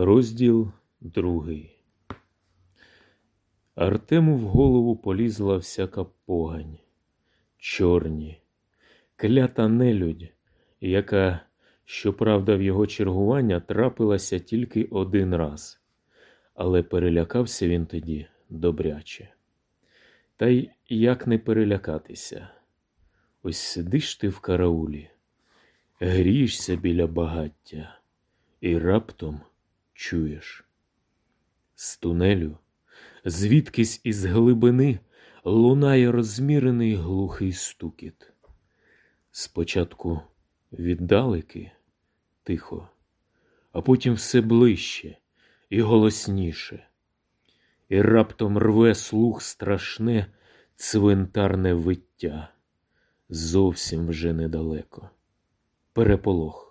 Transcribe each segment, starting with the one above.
Розділ другий. Артему в голову полізла всяка погань, чорні, клята нелюдь, яка, щоправда, в його чергування трапилася тільки один раз, але перелякався він тоді добряче. Та й як не перелякатися? Ось сидиш ти в караулі, грієшся біля багаття, і раптом чуєш. З тунелю, звідкись із глибини лунає розмірений глухий стукіт. Спочатку віддалеки, тихо, а потім все ближче і голосніше, і раптом рве слух страшне цвинтарне виття. Зовсім вже недалеко. Переполох.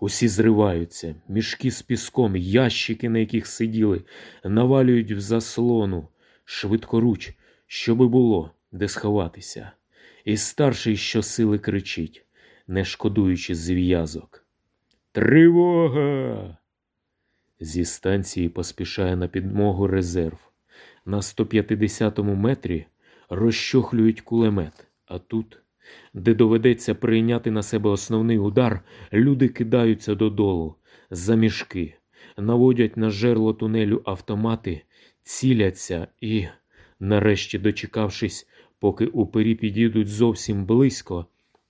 Усі зриваються, мішки з піском, ящики, на яких сиділи, навалюють в заслону, швидкоруч, щоби було, де сховатися. І старший щосили кричить, не шкодуючи зв'язок. Тривога! Зі станції поспішає на підмогу резерв. На 150-му метрі розчохлюють кулемет, а тут де доведеться прийняти на себе основний удар, люди кидаються додолу, за мішки, наводять на жерло тунелю автомати, ціляться і, нарешті, дочекавшись, поки упері підійдуть зовсім близько,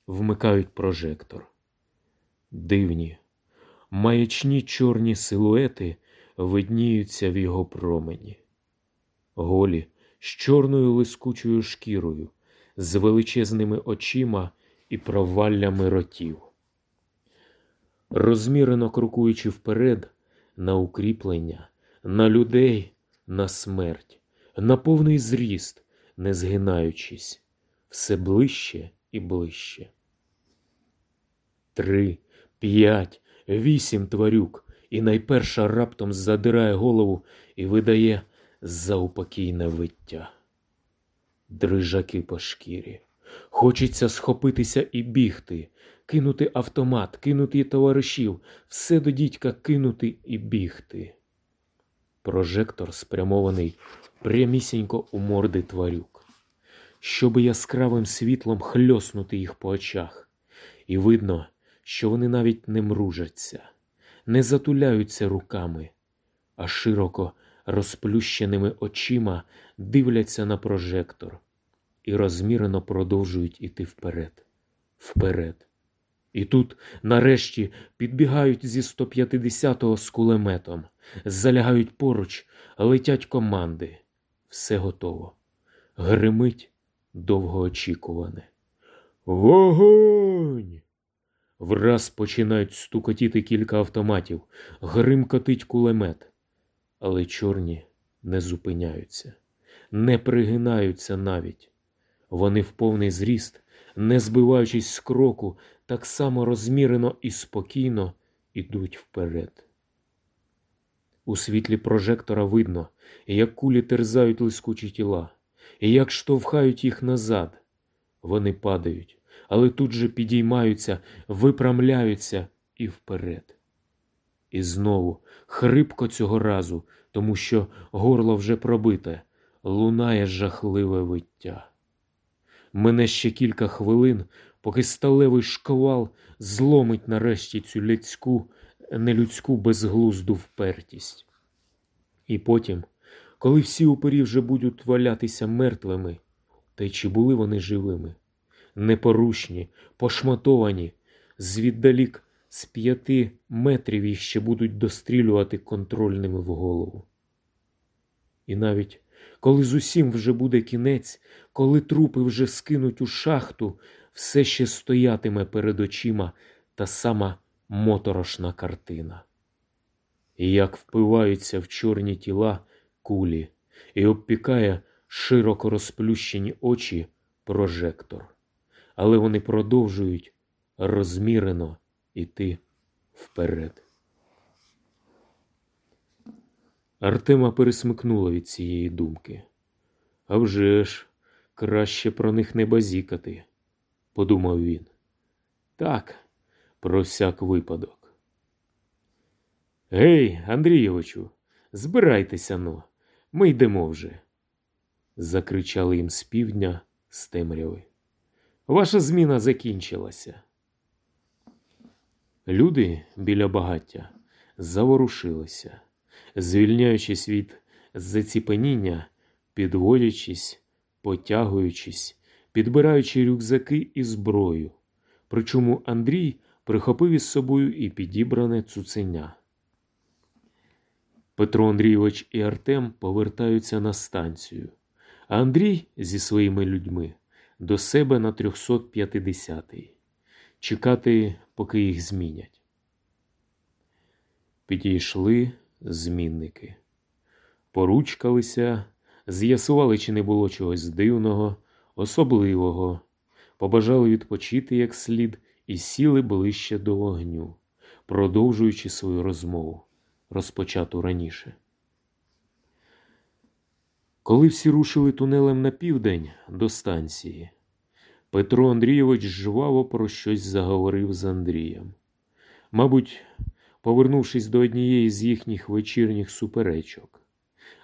вмикають прожектор. Дивні, маячні чорні силуети видніються в його промені. Голі з чорною лискучою шкірою з величезними очима і проваллями ротів. Розмірено крокуючи вперед на укріплення, на людей, на смерть, на повний зріст, не згинаючись, все ближче і ближче. Три, п'ять, вісім тварюк, і найперша раптом задирає голову і видає заупокійне виття дрижаки по шкірі. Хочеться схопитися і бігти, кинути автомат, кинути товаришів, все до дідька кинути і бігти. Прожектор спрямований прямісінько у морди тварюк, щоби яскравим світлом хльоснути їх по очах, і видно, що вони навіть не мружаться, не затуляються руками, а широко розплющеними очима дивляться на прожектор і розмірено продовжують іти вперед, вперед. І тут, нарешті, підбігають зі 150-го з кулеметом, залягають поруч, летять команди. Все готово. Гримить довгоочікуване. Вогонь! Враз починають стукотіти кілька автоматів, гримкотить кулемет але чорні не зупиняються, не пригинаються навіть. Вони в повний зріст, не збиваючись з кроку, так само розмірено і спокійно ідуть вперед. У світлі прожектора видно, як кулі терзають лискучі тіла, і як штовхають їх назад. Вони падають, але тут же підіймаються, випрямляються і вперед. І знову, хрипко цього разу, тому що горло вже пробите, лунає жахливе виття. Мене ще кілька хвилин, поки сталевий шквал зломить нарешті цю людську, нелюдську безглузду впертість. І потім, коли всі упері вже будуть валятися мертвими, та й чи були вони живими, непорушні, пошматовані, звіддалік з п'яти метрів їх ще будуть дострілювати контрольними в голову. І навіть коли з усім вже буде кінець, коли трупи вже скинуть у шахту, все ще стоятиме перед очима та сама моторошна картина. І як впиваються в чорні тіла кулі, і обпікає широко розплющені очі прожектор, але вони продовжують розмірено іти вперед. Артема пересмикнуло від цієї думки. «А вже ж, краще про них не базікати, подумав він. Так, про всяк випадок. Гей, Андрійовичу, збирайтеся но, ми йдемо вже. Закричали їм з півдня з темряви. Ваша зміна закінчилася. Люди біля багаття заворушилися, звільняючись від заціпеніння, підводячись, потягуючись, підбираючи рюкзаки і зброю. Причому Андрій прихопив із собою і підібране цуценя. Петро Андрійович і Артем повертаються на станцію, а Андрій зі своїми людьми до себе на 350-й. Чекати, поки їх змінять. Підійшли змінники, поручкалися, з'ясували, чи не було чогось дивного, особливого, побажали відпочити як слід і сіли ближче до вогню, продовжуючи свою розмову, розпочату раніше. Коли всі рушили тунелем на південь до станції, Петро Андрійович жваво про щось заговорив з Андрієм. Мабуть, повернувшись до однієї з їхніх вечірніх суперечок,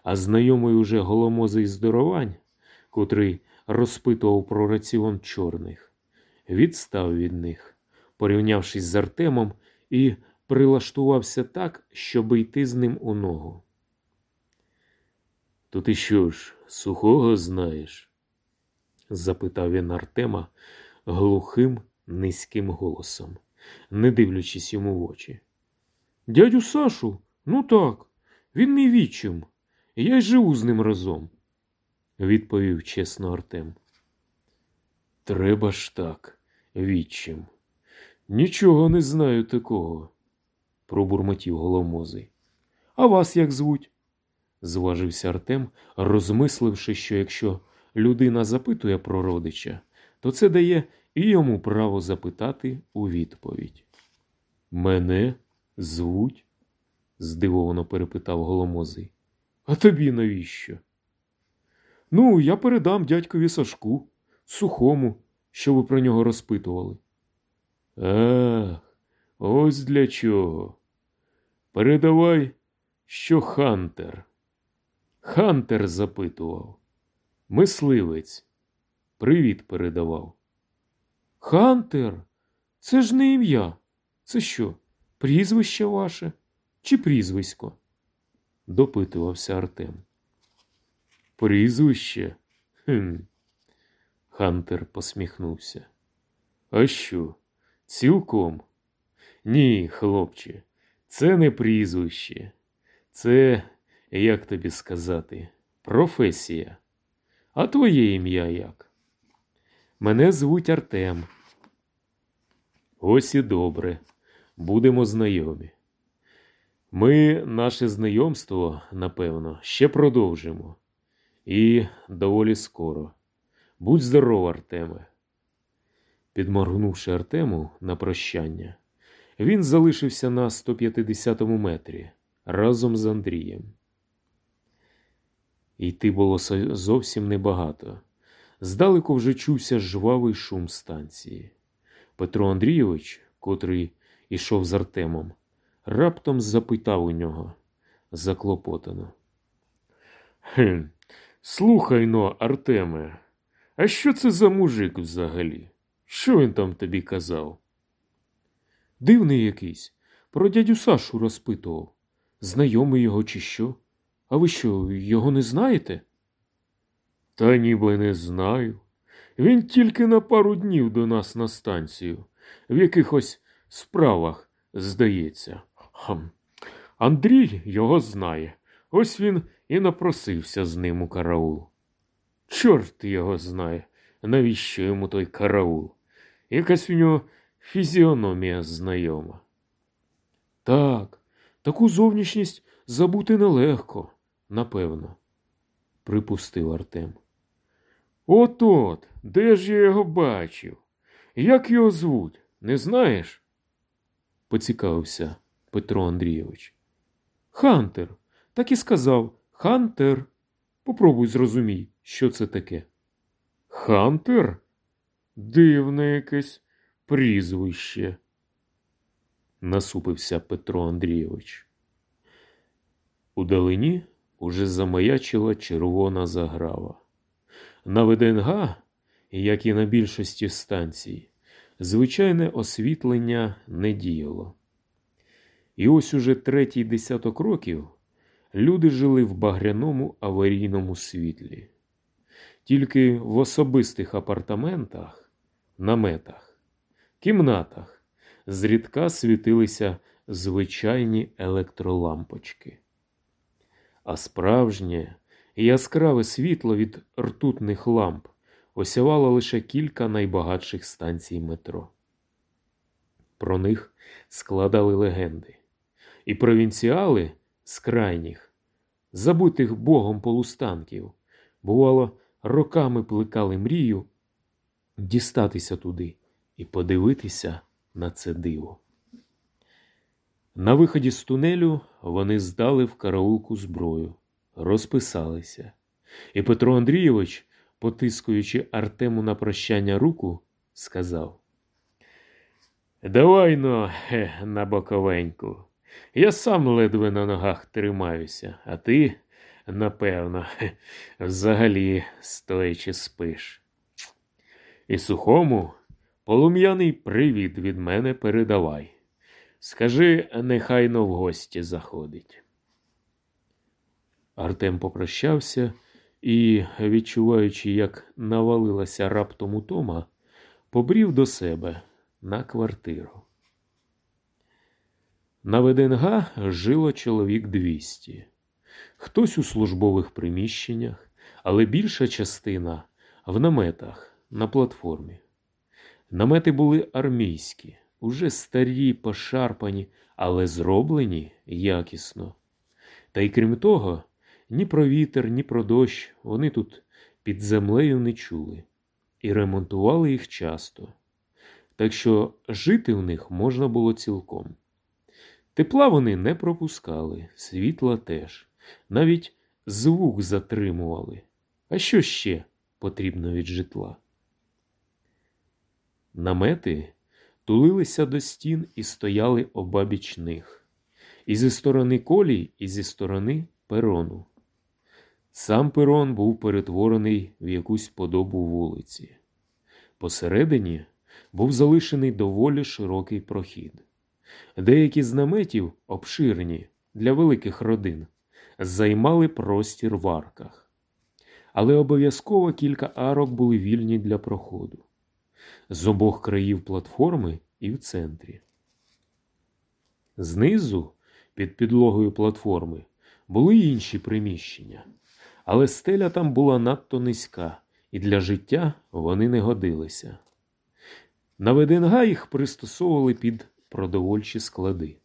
а знайомий уже голомозий здоровань, котрий розпитував про раціон чорних, відстав від них, порівнявшись з Артемом, і прилаштувався так, щоб йти з ним у ногу. То ти що ж, сухого знаєш? Запитав він Артема глухим, низьким голосом, не дивлячись йому в очі. Дядю Сашу, ну так, він мій відчим, я й живу з ним разом, відповів чесно Артем. Треба ж так, відчим. Нічого не знаю такого, пробурмотів голомозий. А вас як звуть? зважився Артем, розмисливши, що якщо людина запитує про родича, то це дає і йому право запитати у відповідь. Мене звуть? здивовано перепитав голомозий. А тобі навіщо? Ну, я передам дядькові Сашку, сухому, що ви про нього розпитували. Ах, ось для чого. Передавай, що Хантер. Хантер запитував. Мисливець. Привіт передавав. Хантер, це ж не ім'я. Це що, прізвище ваше чи прізвисько? допитувався Артем. Прізвище? Хм. Хантер посміхнувся. А що? Цілком? Ні, хлопче, це не прізвище. Це, як тобі сказати, професія. А твоє ім'я як? Мене звуть Артем. Ось і добре. Будемо знайомі. Ми наше знайомство, напевно, ще продовжимо. І доволі скоро. Будь здоров, Артеме. Підморгнувши Артему на прощання, він залишився на 150-му метрі разом з Андрієм. Йти було зовсім небагато. Здалеку вже чувся жвавий шум станції. Петро Андрійович, котрий ішов з Артемом, раптом запитав у нього заклопотано. «Хм, Слухай но, Артеме, а що це за мужик взагалі? Що він там тобі казав? Дивний якийсь. Про дядю Сашу розпитував. Знайомий його, чи що? А ви що, його не знаєте? Та ніби не знаю. Він тільки на пару днів до нас на станцію, в якихось справах, здається. Хм. Андрій його знає. Ось він і напросився з ним у караул. Чорт його знає, навіщо йому той караул? Якась у нього фізіономія знайома. Так, таку зовнішність забути нелегко, напевно, припустив Артем. От от, де ж я його бачив? Як його звуть, не знаєш? поцікавився Петро Андрійович. Хантер, так і сказав Хантер. Попробуй зрозумій, що це таке. Хантер? Дивне якесь прізвище, насупився Петро Андрійович. Удалині уже замаячила червона заграва. На ВДНГ, як і на більшості станцій, звичайне освітлення не діяло. І ось уже третій десяток років люди жили в багряному аварійному світлі, тільки в особистих апартаментах, наметах, кімнатах зрідка світилися звичайні електролампочки. А справжнє яскраве світло від ртутних ламп осявало лише кілька найбагатших станцій метро. Про них складали легенди, і провінціали з крайніх, забутих богом полустанків, бувало, роками плекали мрію дістатися туди і подивитися на це диво. На виході з тунелю вони здали в караулку зброю, розписалися, і Петро Андрійович, потискуючи Артему на прощання руку, сказав: Давай но на боковеньку. Я сам ледве на ногах тримаюся, а ти, напевно, взагалі стоячи спиш. І сухому полум'яний привіт від мене передавай. Скажи, нехайно в гості заходить. Артем попрощався і, відчуваючи, як навалилася раптом утома, побрів до себе на квартиру. На ВДНГ жило чоловік 200. Хтось у службових приміщеннях, але більша частина в наметах на платформі. Намети були армійські, уже старі, пошарпані, але зроблені якісно. Та й крім того, ні про вітер, ні про дощ вони тут під землею не чули і ремонтували їх часто. Так що жити в них можна було цілком. Тепла вони не пропускали, світла теж, навіть звук затримували. А що ще потрібно від житла? Намети тулилися до стін і стояли обабіч них, і зі сторони колій, і зі сторони перону. Сам перон був перетворений в якусь подобу вулиці. Посередині був залишений доволі широкий прохід. Деякі з наметів, обширні для великих родин, займали простір в арках, але обов'язково кілька арок були вільні для проходу з обох країв платформи і в центрі. Знизу, під підлогою платформи, були інші приміщення, але стеля там була надто низька, і для життя вони не годилися. На ВДНГ їх пристосовували під продовольчі склади.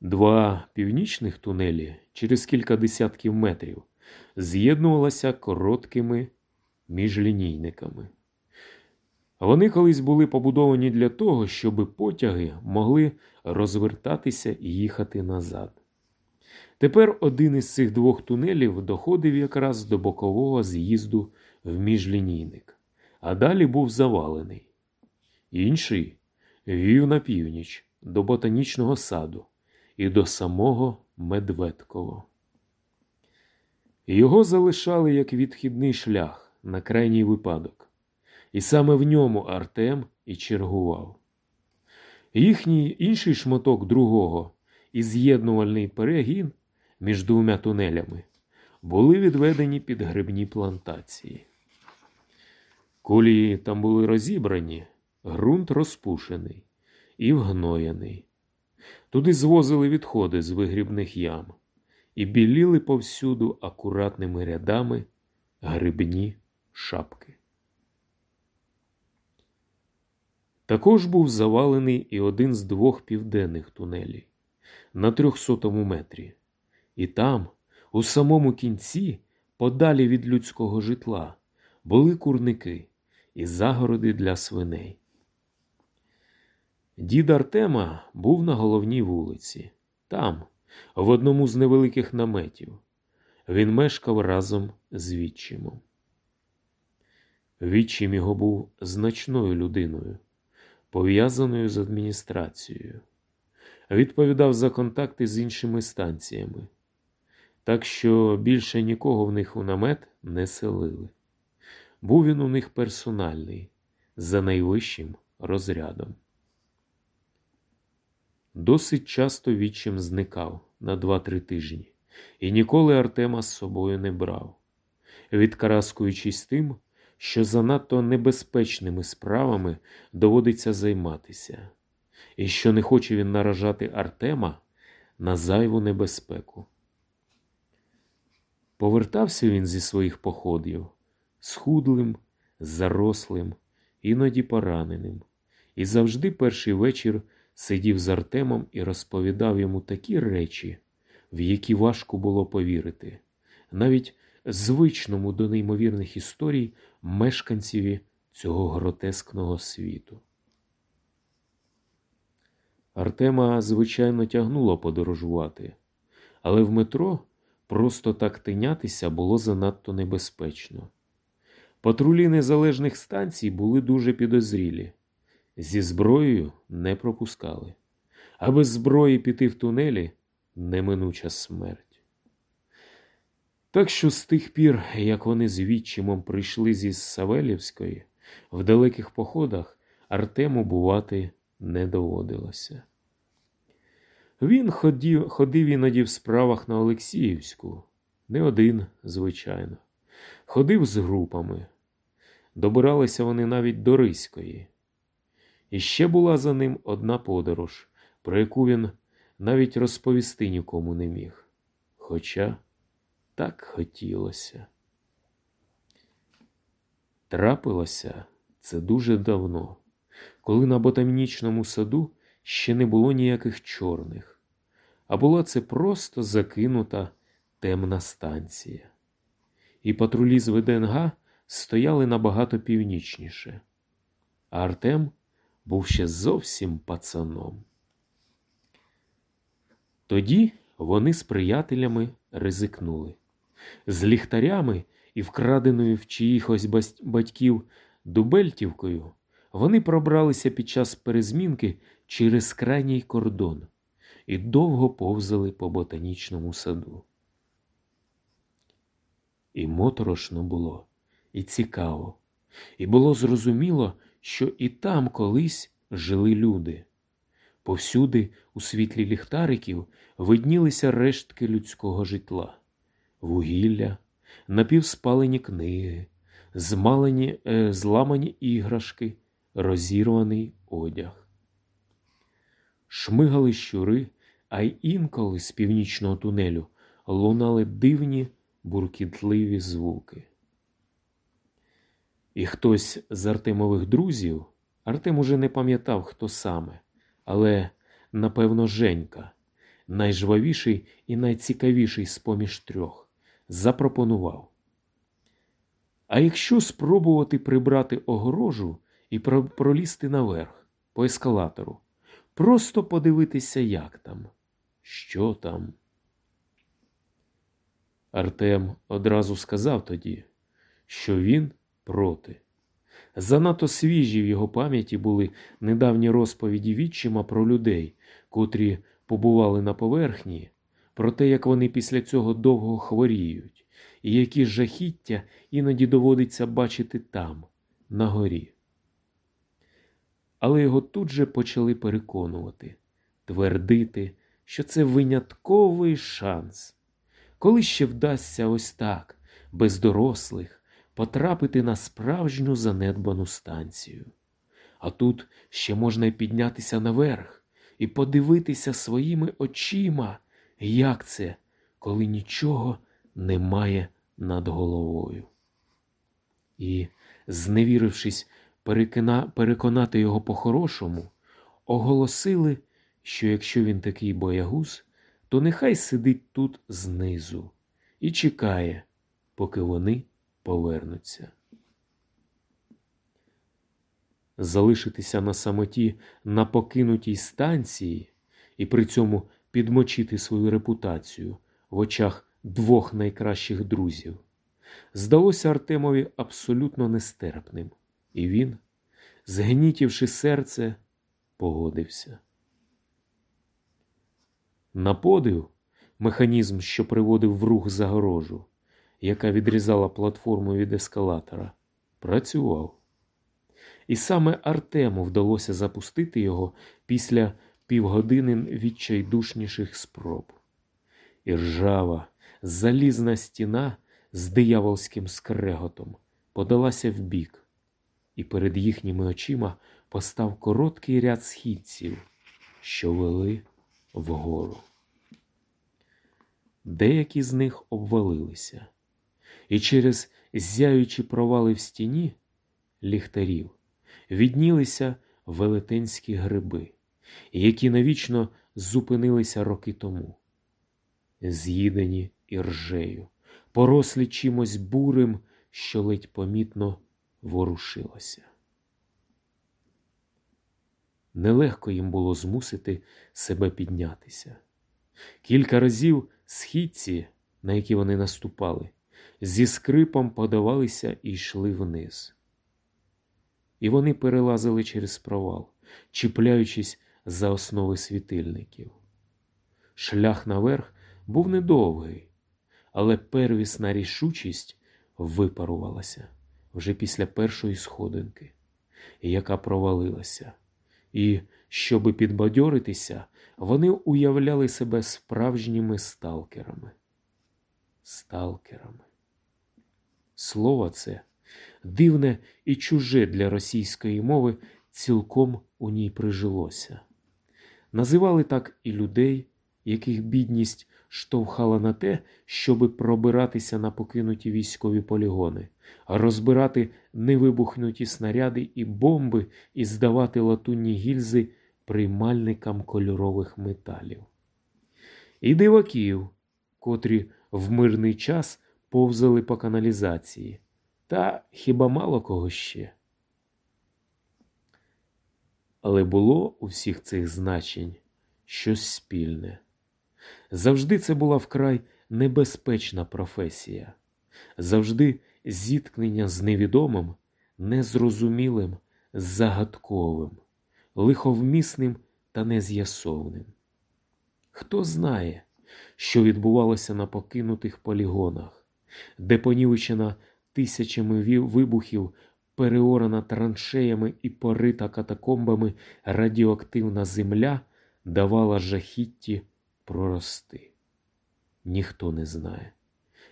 Два північних тунелі через кілька десятків метрів з'єднувалися короткими міжлінійниками. Вони колись були побудовані для того, щоб потяги могли розвертатися і їхати назад. Тепер один із цих двох тунелів доходив якраз до бокового з'їзду в міжлінійник, а далі був завалений. Інший вів на північ до ботанічного саду і до самого Медведково. Його залишали як відхідний шлях на крайній випадок, і саме в ньому Артем і чергував. Їхній інший шматок другого і з'єднувальний перегін між двома тунелями були відведені під грибні плантації. Колії там були розібрані, ґрунт розпушений і вгноєний. Туди звозили відходи з вигрібних ям і біліли повсюду акуратними рядами грибні шапки. Також був завалений і один з двох південних тунелів на трьохсотому метрі, і там, у самому кінці, подалі від людського житла, були курники і загороди для свиней. Дід Артема був на головній вулиці, там, в одному з невеликих наметів. Він мешкав разом з відчимом. Відчим його був значною людиною, пов'язаною з адміністрацією. відповідав за контакти з іншими станціями, так що більше нікого в них у намет не селили. Був він у них персональний, за найвищим розрядом. Досить часто відчим зникав на два-три тижні, і ніколи Артема з собою не брав, відкараскуючись тим, що занадто небезпечними справами доводиться займатися, і що не хоче він наражати Артема на зайву небезпеку. Повертався він зі своїх походів схудлим, зарослим, іноді пораненим, і завжди перший вечір сидів з Артемом і розповідав йому такі речі, в які важко було повірити, навіть звичному до неймовірних історій мешканцеві цього гротескного світу. Артема, звичайно, тягнуло подорожувати, але в метро просто так тинятися було занадто небезпечно. Патрулі незалежних станцій були дуже підозрілі, зі зброєю не пропускали, а без зброї піти в тунелі неминуча смерть. Так що з тих пір, як вони з відчимом прийшли зі Савелівської, в далеких походах Артему бувати не доводилося. Він ходив, ходив іноді в справах на Олексіївську, не один, звичайно, ходив з групами. Добиралися вони навіть до Риської. І ще була за ним одна подорож, про яку він навіть розповісти нікому не міг. Хоча так хотілося. Трапилося це дуже давно, коли на ботанічному саду ще не було ніяких чорних, а була це просто закинута темна станція. І патрулі з ВДНГ стояли набагато північніше, а Артем був ще зовсім пацаном. Тоді вони з приятелями ризикнули. З ліхтарями і вкраденою в чиїхось батьків дубельтівкою вони пробралися під час перезмінки через крайній кордон і довго повзали по ботанічному саду. І моторошно було, і цікаво, і було зрозуміло, що і там колись жили люди. Повсюди, у світлі ліхтариків, виднілися рештки людського житла, вугілля, напівспалені книги, змалені, е, зламані іграшки, розірваний одяг. Шмигали щури, а й інколи з північного тунелю лунали дивні буркітливі звуки. І хтось з Артемових друзів, Артем уже не пам'ятав, хто саме, але, напевно, Женька, найжвавіший і найцікавіший з поміж трьох, запропонував. А якщо спробувати прибрати огорожу і пролізти наверх по ескалатору, просто подивитися, як там, що там. Артем одразу сказав тоді, що він проти. Занадто свіжі в його пам'яті були недавні розповіді відчима про людей, котрі побували на поверхні, про те, як вони після цього довго хворіють, і які жахіття іноді доводиться бачити там, на горі. Але його тут же почали переконувати, твердити, що це винятковий шанс, коли ще вдасться ось так, без дорослих потрапити на справжню занедбану станцію. А тут ще можна піднятися наверх і подивитися своїми очима, як це, коли нічого немає над головою. І, зневірившись, перекона... переконати його по-хорошому, оголосили, що якщо він такий боягуз, то нехай сидить тут знизу і чекає, поки вони повернуться. Залишитися на самоті на покинутій станції і при цьому підмочити свою репутацію в очах двох найкращих друзів здалося Артемові абсолютно нестерпним, і він, згнітівши серце, погодився. На подив механізм, що приводив в рух загорожу, яка відрізала платформу від ескалатора, працював. І саме Артему вдалося запустити його після півгодини відчайдушніших спроб. І ржава, залізна стіна з дияволським скреготом подалася вбік, і перед їхніми очима постав короткий ряд східців, що вели вгору. Деякі з них обвалилися, і через зяючі провали в стіні ліхтарів віднілися велетенські гриби, які навічно зупинилися роки тому, з'їдені іржею, порослі чимось бурим, що ледь помітно ворушилося. Нелегко їм було змусити себе піднятися. Кілька разів східці, на які вони наступали, зі скрипом подавалися і йшли вниз. І вони перелазили через провал, чіпляючись за основи світильників. Шлях наверх був недовгий, але первісна рішучість випарувалася вже після першої сходинки, яка провалилася. І, щоби підбадьоритися, вони уявляли себе справжніми сталкерами. Сталкерами. Слово це дивне і чуже для російської мови, цілком у ній прижилося. Називали так і людей, яких бідність штовхала на те, щоби пробиратися на покинуті військові полігони, розбирати невибухнуті снаряди і бомби і здавати латунні гільзи приймальникам кольорових металів. І диваків, котрі в мирний час повзали по каналізації, та хіба мало кого ще. Але було у всіх цих значень щось спільне. Завжди це була вкрай небезпечна професія, завжди зіткнення з невідомим, незрозумілим, загадковим, лиховмісним та нез'ясовним. Хто знає, що відбувалося на покинутих полігонах, де понівечена тисячами вибухів, переорана траншеями і порита катакомбами радіоактивна земля давала жахітті прорости. Ніхто не знає.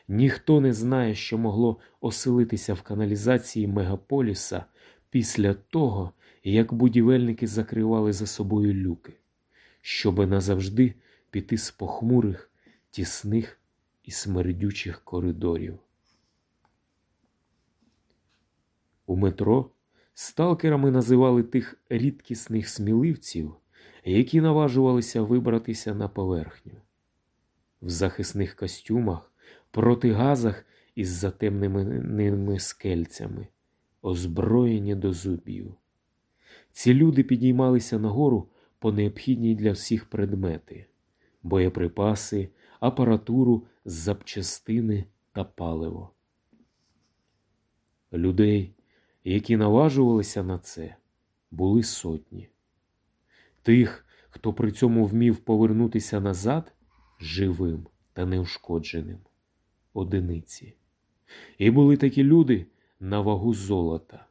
Ніхто не знає, що могло оселитися в каналізації мегаполіса після того, як будівельники закривали за собою люки, щоби назавжди піти з похмурих, тісних і смердючих коридорів. У метро сталкерами називали тих рідкісних сміливців, які наважувалися вибратися на поверхню. В захисних костюмах, протигазах із затемненими скельцями, озброєні до зубів. Ці люди підіймалися нагору по необхідній для всіх предмети, боєприпаси, апаратуру, запчастини та паливо. Людей, які наважувалися на це, були сотні. Тих, хто при цьому вмів повернутися назад живим та неушкодженим одиниці. І були такі люди на вагу золота,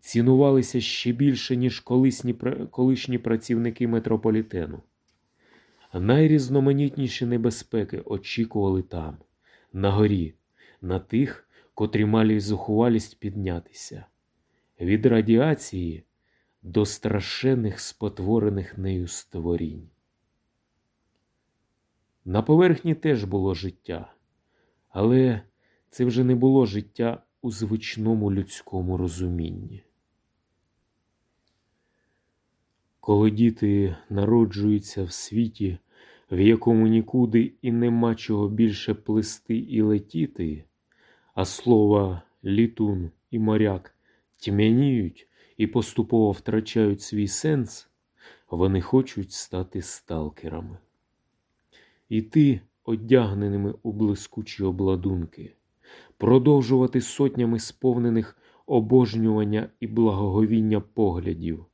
цінувалися ще більше, ніж колишні, колишні працівники метрополітену. Найрізноманітніші небезпеки очікували там, на горі, на тих, котрі мали зухвалість піднятися. Від радіації до страшенних спотворених нею створінь. На поверхні теж було життя, але це вже не було життя у звичному людському розумінні. Коли діти народжуються в світі, в якому нікуди і нема чого більше плисти і летіти, а слова літун і моряк тьмяніють і поступово втрачають свій сенс, вони хочуть стати сталкерами. Іти одягненими у блискучі обладунки, продовжувати сотнями сповнених обожнювання і благоговіння поглядів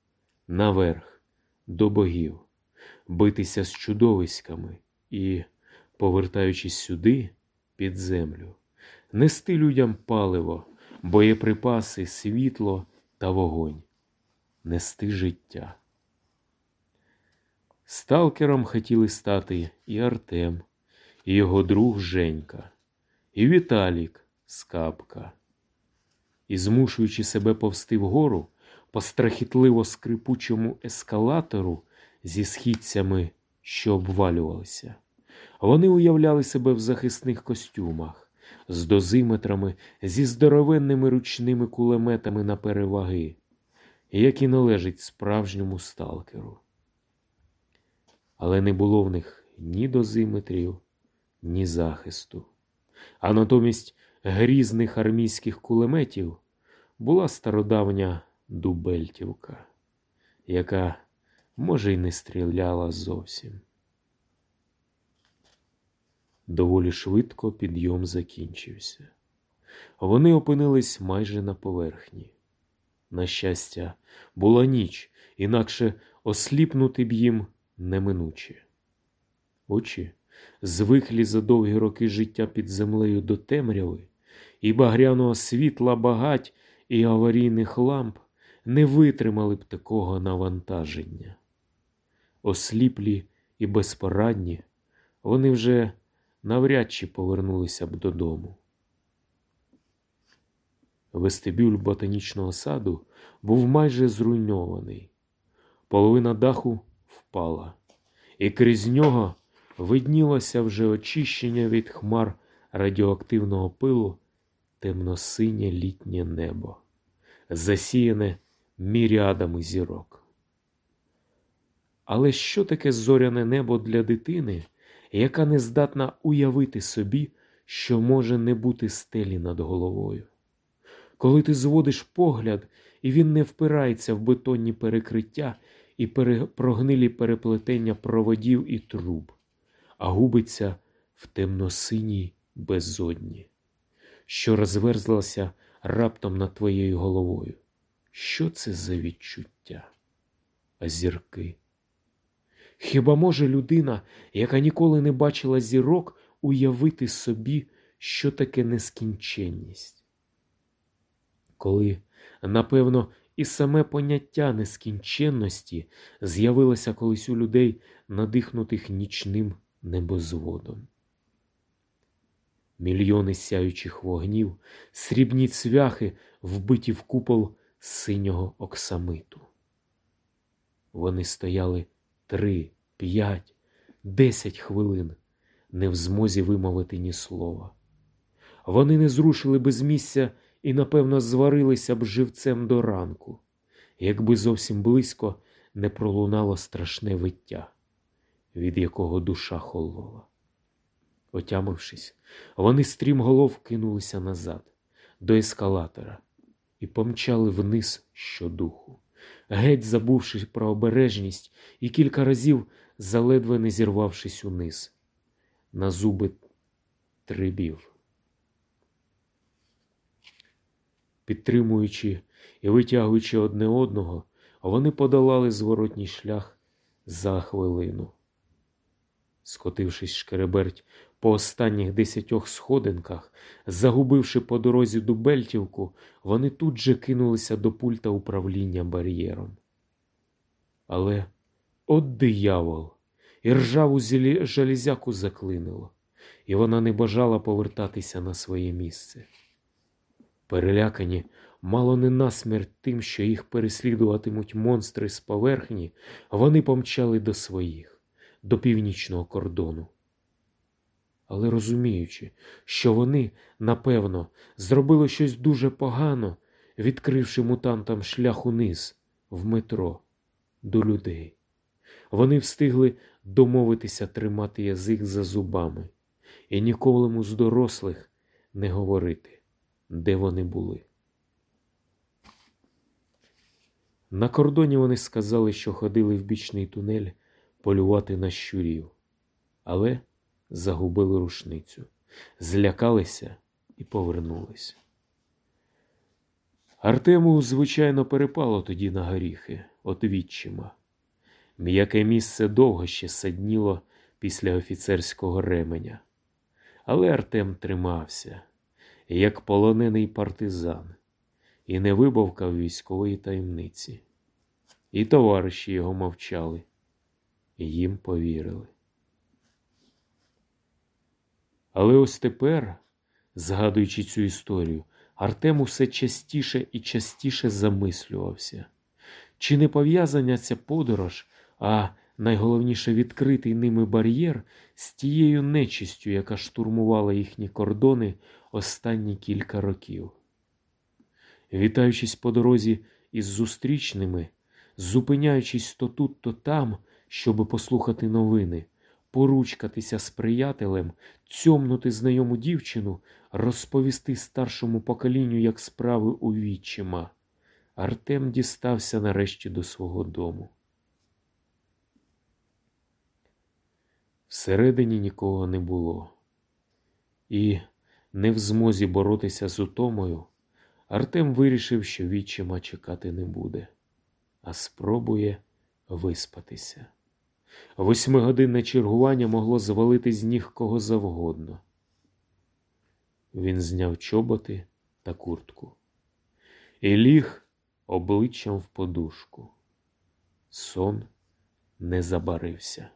наверх, до богів, битися з чудовиськами і, повертаючись сюди, під землю, нести людям паливо, боєприпаси, світло та вогонь, нести життя. Сталкером хотіли стати і Артем, і його друг Женька, і Віталік Скапка. І, змушуючи себе повсти вгору по страхітливо скрипучому ескалатору зі східцями, що обвалювалися, вони уявляли себе в захисних костюмах, з дозиметрами, зі здоровенними ручними кулеметами на переваги, які належать справжньому сталкеру. Але не було в них ні дозиметрів, ні захисту. А натомість грізних армійських кулеметів була стародавня Дубельтівка, яка, може, й не стріляла зовсім. Доволі швидко підйом закінчився. Вони опинились майже на поверхні. На щастя, була ніч, інакше осліпнути б їм неминуче. Очі, звиклі за довгі роки життя під землею до темряви, і багряного світла багать і аварійних ламп не витримали б такого навантаження. Осліплі і безпорадні, вони вже навряд чи повернулися б додому. Вестибюль ботанічного саду був майже зруйнований. Половина даху впала, і крізь нього виднілося вже очищення від хмар радіоактивного пилу темно-синє літнє небо, засіяне міріадами зірок. Але що таке зоряне небо для дитини, яка не здатна уявити собі, що може не бути стелі над головою? Коли ти зводиш погляд, і він не впирається в бетонні перекриття і прогнилі переплетення проводів і труб, а губиться в темно-синій безодні, що розверзлася раптом над твоєю головою. Що це за відчуття? А зірки? Хіба може людина, яка ніколи не бачила зірок, уявити собі, що таке нескінченність? Коли, напевно, і саме поняття нескінченності з'явилося колись у людей, надихнутих нічним небозводом. Мільйони сяючих вогнів, срібні цвяхи, вбиті в купол синього оксамиту. Вони стояли три, п'ять, десять хвилин, не в змозі вимовити ні слова. Вони не зрушили без місця і, напевно, зварилися б живцем до ранку, якби зовсім близько не пролунало страшне виття, від якого душа холола. Отямившись, вони стрімголов кинулися назад, до ескалатора, і помчали вниз щодуху, геть забувши про обережність і кілька разів заледве не зірвавшись униз, на зуби трибів. Підтримуючи і витягуючи одне одного, вони подолали зворотній шлях за хвилину. Скотившись шкереберть по останніх десятьох сходинках, загубивши по дорозі Дубельтівку, вони тут же кинулися до пульта управління бар'єром. Але от диявол! І ржаву жалізяку заклинило, і вона не бажала повертатися на своє місце. Перелякані, мало не насмерть тим, що їх переслідуватимуть монстри з поверхні, вони помчали до своїх, до північного кордону але розуміючи, що вони, напевно, зробили щось дуже погано, відкривши мутантам шлях униз, в метро, до людей. Вони встигли домовитися тримати язик за зубами і ніколи з дорослих не говорити, де вони були. На кордоні вони сказали, що ходили в бічний тунель полювати на щурів, але загубили рушницю, злякалися і повернулися. Артему, звичайно, перепало тоді на горіхи, от відчима. М'яке місце довго ще садніло після офіцерського ременя. Але Артем тримався, як полонений партизан, і не вибавкав військової таємниці. І товариші його мовчали, і їм повірили. Але ось тепер, згадуючи цю історію, Артем усе частіше і частіше замислювався, чи не пов'язана ця подорож, а найголовніше відкритий ними бар'єр з тією нечистю, яка штурмувала їхні кордони останні кілька років. Вітаючись по дорозі із зустрічними, зупиняючись то тут, то там, щоби послухати новини, поручкатися з приятелем, цьомнути знайому дівчину, розповісти старшому поколінню, як справи у відчима, Артем дістався нарешті до свого дому. Всередині нікого не було, і, не в змозі боротися з утомою, Артем вирішив, що відчима чекати не буде, а спробує виспатися. Восьмигодинне чергування могло звалити з ніг кого завгодно. Він зняв чоботи та куртку і ліг обличчям в подушку. Сон не забарився.